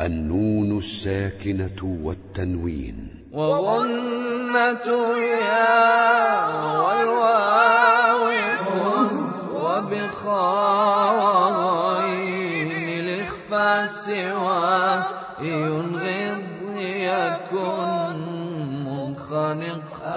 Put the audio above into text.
النون الساكنة والتنوين. وغنة يا والواو خذ وبخائن الإخفى سوى. ينغض يكن منخنقا.